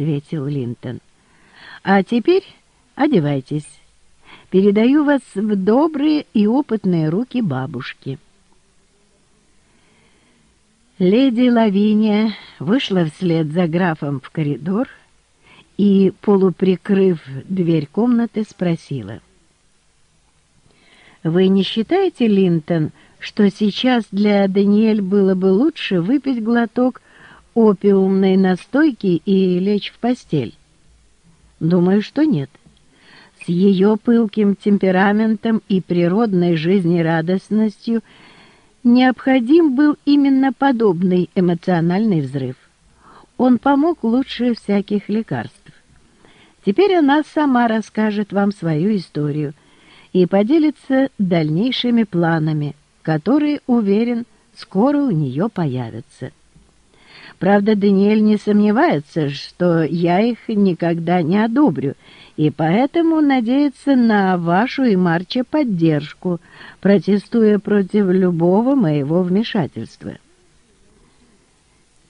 ответил Линтон. «А теперь одевайтесь. Передаю вас в добрые и опытные руки бабушки». Леди Лавиния вышла вслед за графом в коридор и, полуприкрыв дверь комнаты, спросила. «Вы не считаете, Линтон, что сейчас для Даниэль было бы лучше выпить глоток опиумной настойки и лечь в постель? Думаю, что нет. С ее пылким темпераментом и природной жизнерадостностью необходим был именно подобный эмоциональный взрыв. Он помог лучше всяких лекарств. Теперь она сама расскажет вам свою историю и поделится дальнейшими планами, которые, уверен, скоро у нее появятся. Правда, Даниэль не сомневается, что я их никогда не одобрю, и поэтому надеется на вашу и Марча поддержку, протестуя против любого моего вмешательства.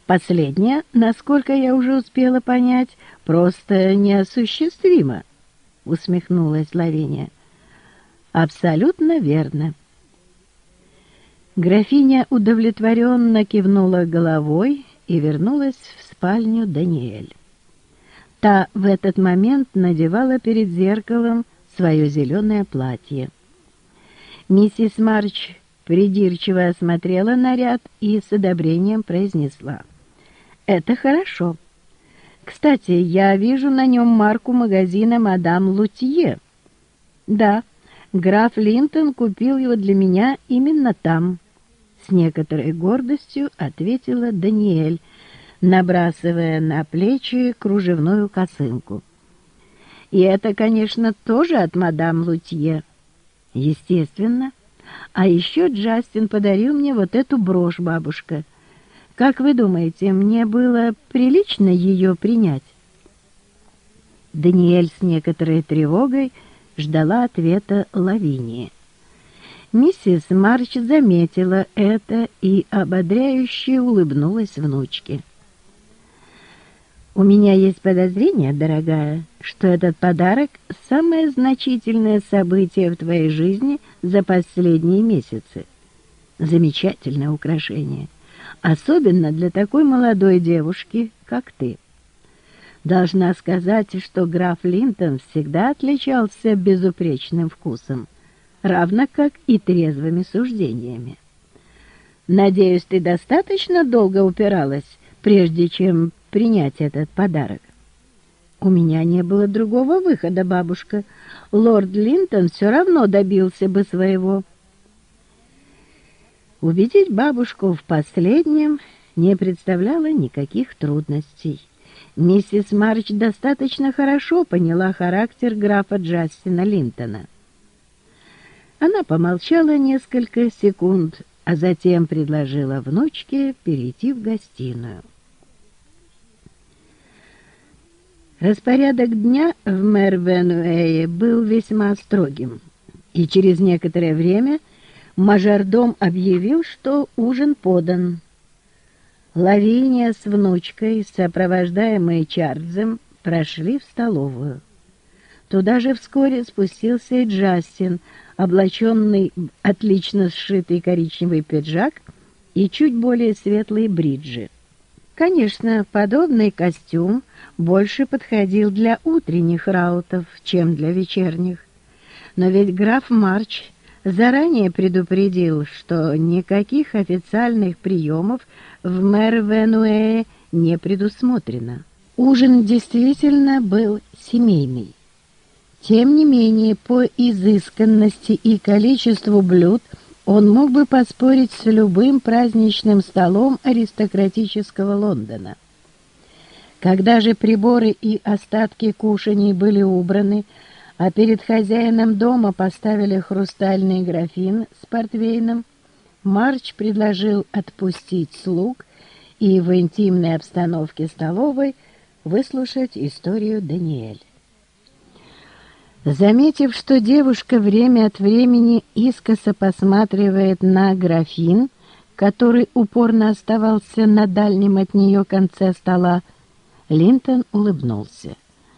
Последнее, насколько я уже успела понять, просто неосуществимо, — усмехнулась Лавиния. Абсолютно верно. Графиня удовлетворенно кивнула головой и вернулась в спальню Даниэль. Та в этот момент надевала перед зеркалом свое зеленое платье. Миссис Марч придирчиво осмотрела наряд и с одобрением произнесла. «Это хорошо. Кстати, я вижу на нем марку магазина «Мадам Лутье». Да, граф Линтон купил его для меня именно там». С некоторой гордостью ответила Даниэль, набрасывая на плечи кружевную косынку. «И это, конечно, тоже от мадам Лутье». «Естественно. А еще Джастин подарил мне вот эту брошь, бабушка. Как вы думаете, мне было прилично ее принять?» Даниэль с некоторой тревогой ждала ответа Лавинии. Миссис Марч заметила это и ободряюще улыбнулась внучке. «У меня есть подозрение, дорогая, что этот подарок — самое значительное событие в твоей жизни за последние месяцы. Замечательное украшение, особенно для такой молодой девушки, как ты. Должна сказать, что граф Линтон всегда отличался безупречным вкусом — равно как и трезвыми суждениями. Надеюсь, ты достаточно долго упиралась, прежде чем принять этот подарок. У меня не было другого выхода, бабушка. Лорд Линтон все равно добился бы своего. Убедить бабушку в последнем не представляло никаких трудностей. Миссис Марч достаточно хорошо поняла характер графа Джастина Линтона. Она помолчала несколько секунд, а затем предложила внучке перейти в гостиную. Распорядок дня в Мервенуэе был весьма строгим, и через некоторое время мажордом объявил, что ужин подан. Лавиния с внучкой, сопровождаемые Чарльзом, прошли в столовую. Туда же вскоре спустился и Джастин, облаченный в отлично сшитый коричневый пиджак и чуть более светлые бриджи. Конечно, подобный костюм больше подходил для утренних раутов, чем для вечерних. Но ведь граф Марч заранее предупредил, что никаких официальных приемов в Мэр-Венуэ не предусмотрено. Ужин действительно был семейный. Тем не менее, по изысканности и количеству блюд он мог бы поспорить с любым праздничным столом аристократического Лондона. Когда же приборы и остатки кушаний были убраны, а перед хозяином дома поставили хрустальный графин с портвейном, Марч предложил отпустить слуг и в интимной обстановке столовой выслушать историю Даниэль. Заметив, что девушка время от времени искоса посматривает на графин, который упорно оставался на дальнем от нее конце стола, Линтон улыбнулся.